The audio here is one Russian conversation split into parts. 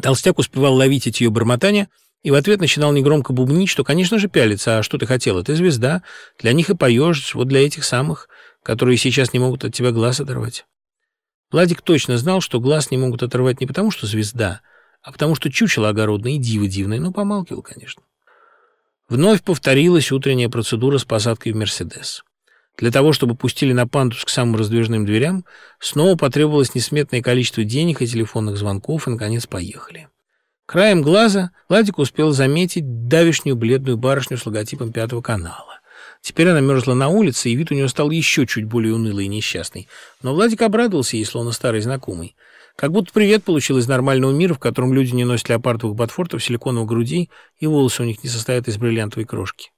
Толстяк успевал ловить эти ее бормотания и в ответ начинал негромко бубнить, что, конечно же, пялится. А что ты хотела? Ты звезда. Для них и поешь, вот для этих самых, которые сейчас не могут от тебя глаз оторвать. Владик точно знал, что глаз не могут оторвать не потому, что звезда, а потому что чучело огородное и диво дивное, но помалкивал, конечно. Вновь повторилась утренняя процедура с посадкой в «Мерседес». Для того, чтобы пустили на пандус к самым раздвижным дверям, снова потребовалось несметное количество денег и телефонных звонков, и, наконец, поехали. Краем глаза Владик успел заметить давишнюю бледную барышню с логотипом Пятого канала. Теперь она мерзла на улице, и вид у нее стал еще чуть более унылый и несчастный. Но Владик обрадовался ей, словно старый знакомый. Как будто привет получил из нормального мира, в котором люди не носят леопардовых ботфортов, силиконовых грудей, и волосы у них не состоят из бриллиантовой крошки.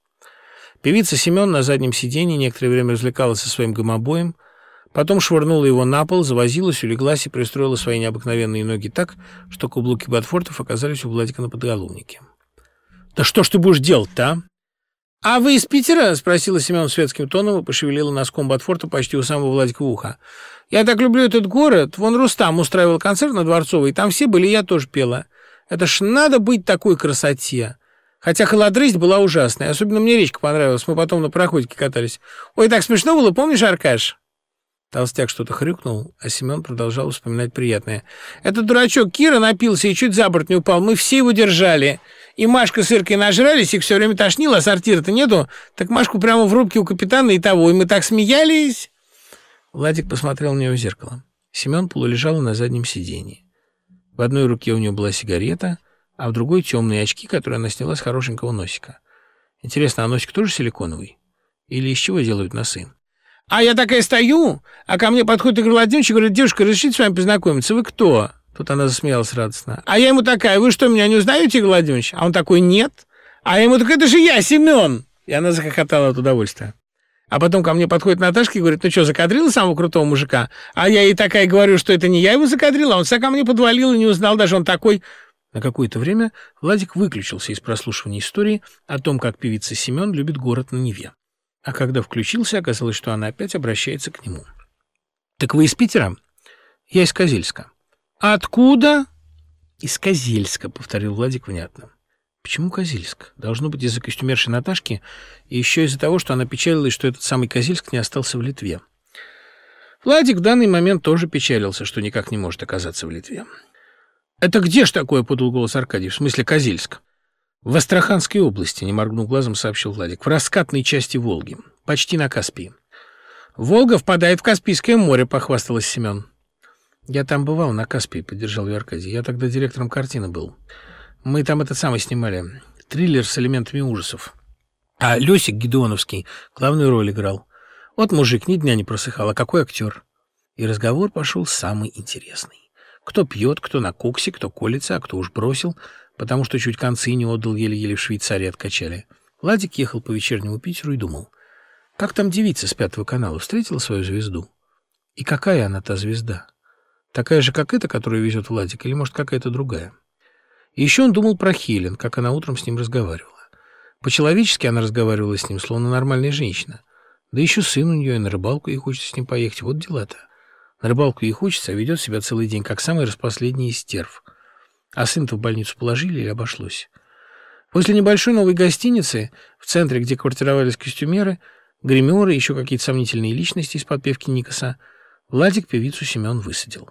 Певица Семен на заднем сиденье некоторое время развлекалась со своим гомобоем, потом швырнула его на пол, завозилась, улеглась и пристроила свои необыкновенные ноги так, что каблуки ботфортов оказались у Владика на подголовнике. «Да что ж ты будешь делать-то, а?» «А вы из Питера?» — спросила Семен светским тоном и пошевелила носком ботфорта почти у самого Владика уха. Я так люблю этот город. Вон Рустам устраивал концерт на Дворцовой, там все были, я тоже пела. Это ж надо быть такой красоте. Хотя холодрысть была ужасная. Особенно мне речка понравилась. Мы потом на проходике катались. Ой, так смешно было, помнишь, Аркаш? Толстяк что-то хрюкнул, а Семен продолжал вспоминать приятное. «Этот дурачок Кира напился и чуть за борт не упал. Мы все его держали. И Машка с Иркой нажрались, их все время тошнило, а сортира-то нету. Так Машку прямо в рубке у капитана и того. И мы так смеялись». Владик посмотрел на нее в зеркало. Семен полулежал на заднем сиденье. В одной руке у нее была сигарета, а в другой темные очки, которые она сняла с хорошенького носика. Интересно, а носик тоже силиконовый? Или из чего делают носы? А я такая стою, а ко мне подходит Игорь Владимирович и говорит, девушка, разрешите с вами познакомиться? Вы кто? Тут она засмеялась радостно. А я ему такая, вы что, меня не узнаете, Игорь Владимирович? А он такой, нет. А я ему так это же я, Семен. И она захохотала от удовольствия. А потом ко мне подходит Наташка и говорит, ну что, закадрила самого крутого мужика? А я ей такая говорю, что это не я его закадрила, а он вся ко мне подвалил и не узнал, даже он такой... На какое-то время Владик выключился из прослушивания истории о том, как певица Семен любит город на Неве. А когда включился, оказалось, что она опять обращается к нему. «Так вы из Питера?» «Я из Козельска». «Откуда?» «Из Козельска», — повторил Владик внятно. Почему Козельск? Должно быть из-за костюмерши Наташки и еще из-за того, что она печалилась, что этот самый Козельск не остался в Литве. Владик в данный момент тоже печалился, что никак не может оказаться в Литве. «Это где ж такое?» — подал голос Аркадий. «В смысле Козельск?» «В Астраханской области», — не моргнув глазом, сообщил Владик. «В раскатной части Волги. Почти на Каспии». «Волга впадает в Каспийское море», — похвасталась Семен. «Я там бывал, на Каспии», — поддержал ее Аркадий. «Я тогда директором картины был». Мы там этот самый снимали. Триллер с элементами ужасов. А Лёсик Гедеоновский главную роль играл. Вот мужик ни дня не просыхал, а какой актер. И разговор пошел самый интересный. Кто пьет, кто на коксе, кто колется, а кто уж бросил, потому что чуть концы не отдал, еле-еле в Швейцарии откачали. Владик ехал по вечернему Питеру и думал, как там девица с Пятого канала встретила свою звезду? И какая она та звезда? Такая же, как эта, которую везет Владик, или, может, какая-то другая? И еще он думал про Хелен, как она утром с ним разговаривала. По-человечески она разговаривала с ним, словно нормальная женщина. Да еще сын у нее, и на рыбалку ей хочется с ним поехать. Вот дела-то. На рыбалку ей хочется, а ведет себя целый день, как самый распоследний из стерв. А сын-то в больницу положили или обошлось? После небольшой новой гостиницы, в центре, где квартировались костюмеры, гримеры и еще какие-то сомнительные личности из подпевки Никаса, Владик певицу Семен высадил.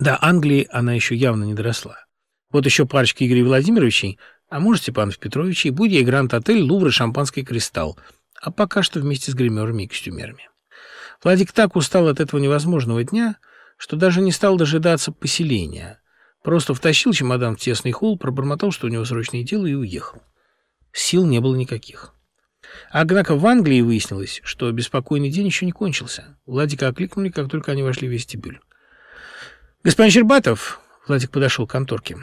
До Англии она еще явно не доросла. Вот еще парочка Игорей Владимировичей, а может, Степанов Петровичей, Будья и Гранд-отель, Лувр и Шампанский кристалл. А пока что вместе с гримерами и костюмерами. Владик так устал от этого невозможного дня, что даже не стал дожидаться поселения. Просто втащил чемодан в тесный холл, пробормотал, что у него срочное дело, и уехал. Сил не было никаких. Однако в Англии выяснилось, что беспокойный день еще не кончился. Владика окликнули, как только они вошли в вестибюль. «Господин Щербатов!» — Владик подошел к конторке.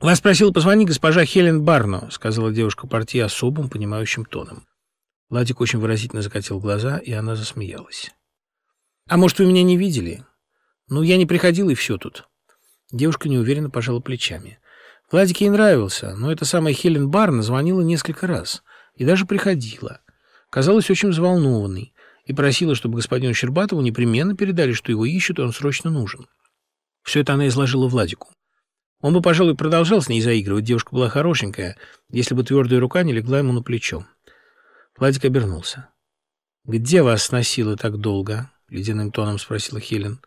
«Вас просила позвонить госпожа Хелен Барно», — сказала девушка партии особым, понимающим тоном. Владик очень выразительно закатил глаза, и она засмеялась. «А может, вы меня не видели? Ну, я не приходил, и все тут». Девушка неуверенно пожала плечами. Владик ей нравился, но эта самая Хелен Барно звонила несколько раз и даже приходила. Казалась очень взволнованной и просила, чтобы господину Щербатову непременно передали, что его ищут, и он срочно нужен. Все это она изложила Владику. Он бы, пожалуй, продолжал с ней заигрывать, девушка была хорошенькая, если бы твердая рука не легла ему на плечо. Владик обернулся. «Где вас сносило так долго?» — ледяным тоном спросила Хелен.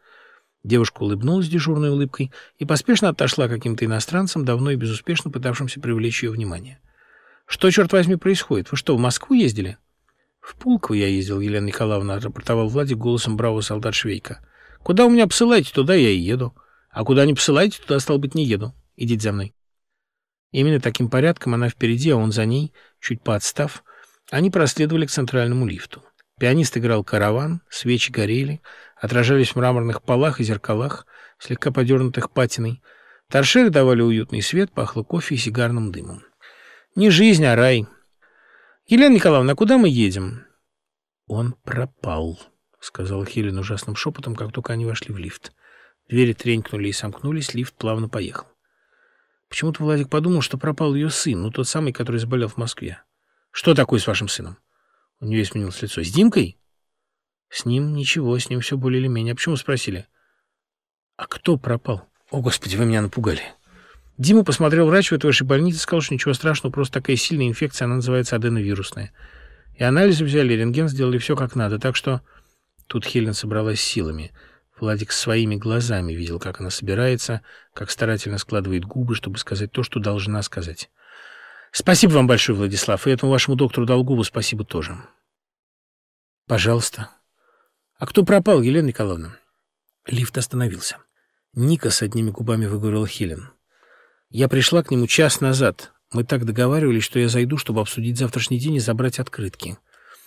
Девушка улыбнулась дежурной улыбкой и поспешно отошла каким-то иностранцам, давно и безуспешно пытавшимся привлечь ее внимание. «Что, черт возьми, происходит? Вы что, в Москву ездили?» «В Пулково я ездил, Елена Николаевна», — рапортовал Владик голосом бравого солдат Швейка. «Куда вы меня посылаете, туда я и еду. А куда не посылаете, туда, стал быть, не еду. Идите за мной». Именно таким порядком она впереди, а он за ней, чуть поотстав, они проследовали к центральному лифту. Пианист играл караван, свечи горели, отражались в мраморных полах и зеркалах, слегка подернутых патиной. Торшеры давали уютный свет, пахло кофе и сигарным дымом. Не жизнь, а рай. «Елена Николаевна, куда мы едем?» «Он пропал», — сказала Хелен ужасным шепотом, как только они вошли в лифт. Двери тренькнули и сомкнулись, лифт плавно поехал. Почему-то Владик подумал, что пропал ее сын, ну, тот самый, который заболел в Москве. «Что такое с вашим сыном?» У нее изменилось лицо. «С Димкой?» «С ним ничего, с ним все более или менее. А почему спросили?» «А кто пропал?» «О, Господи, вы меня напугали!» Дима посмотрел врач в этой вашей больнице сказал, что ничего страшного, просто такая сильная инфекция, она называется аденовирусная. И анализы взяли, рентген сделали все как надо, так что... Тут Хелен собралась силами. Владик своими глазами видел, как она собирается, как старательно складывает губы, чтобы сказать то, что должна сказать. Спасибо вам большое, Владислав, и этому вашему доктору Долгову спасибо тоже. Пожалуйста. А кто пропал, Елена Николаевна? Лифт остановился. Ника с одними губами выговорила Хелен. Я пришла к нему час назад. Мы так договаривались, что я зайду, чтобы обсудить завтрашний день и забрать открытки.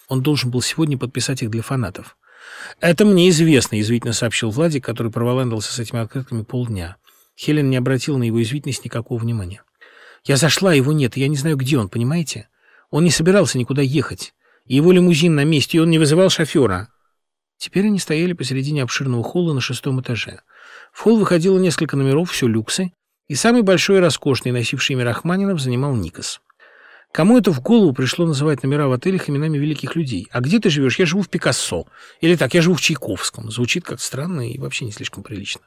Он должен был сегодня подписать их для фанатов. «Это мне известно», — язвительно сообщил Владик, который проволандался с этими открытками полдня. Хелен не обратила на его извительность никакого внимания. Я зашла, его нет, я не знаю, где он, понимаете? Он не собирался никуда ехать. Его лимузин на месте, и он не вызывал шофера. Теперь они стояли посередине обширного холла на шестом этаже. В холл выходило несколько номеров, все люксы, и самый большой и роскошный, носивший имя Рахманинов, занимал Никос. Кому это в голову пришло называть номера в отелях именами великих людей? А где ты живешь? Я живу в Пикассо. Или так, я живу в Чайковском. Звучит как странно и вообще не слишком прилично.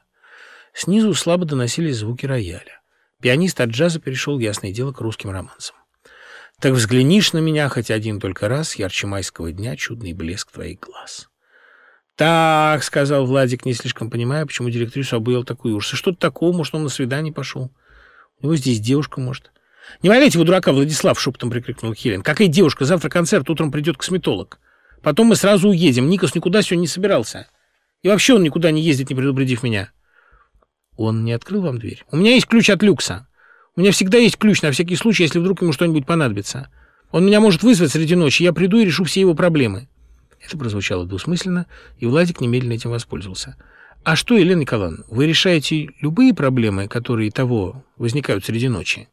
Снизу слабо доносились звуки рояля. Пианист от джаза перешел, ясное дело, к русским романсам. Так взглянишь на меня хоть один только раз, ярче майского дня, чудный блеск твоих глаз. «Так», — сказал Владик, не слишком понимая, почему директрису обуял такой ужас. «Что-то такого, может, он на свидание пошел? У него здесь девушка, может». «Не валяйте вы дурака, Владислав!» — шепотом прикрикнул Хелен. «Какая девушка? Завтра концерт, утром придет косметолог. Потом мы сразу уедем. Никос никуда сегодня не собирался. И вообще он никуда не ездит, не предупредив меня». Он не открыл вам дверь? У меня есть ключ от люкса. У меня всегда есть ключ на всякий случай, если вдруг ему что-нибудь понадобится. Он меня может вызвать среди ночи, я приду и решу все его проблемы. Это прозвучало двусмысленно, и Владик немедленно этим воспользовался. А что, Елена Николаевна, вы решаете любые проблемы, которые того возникают среди ночи?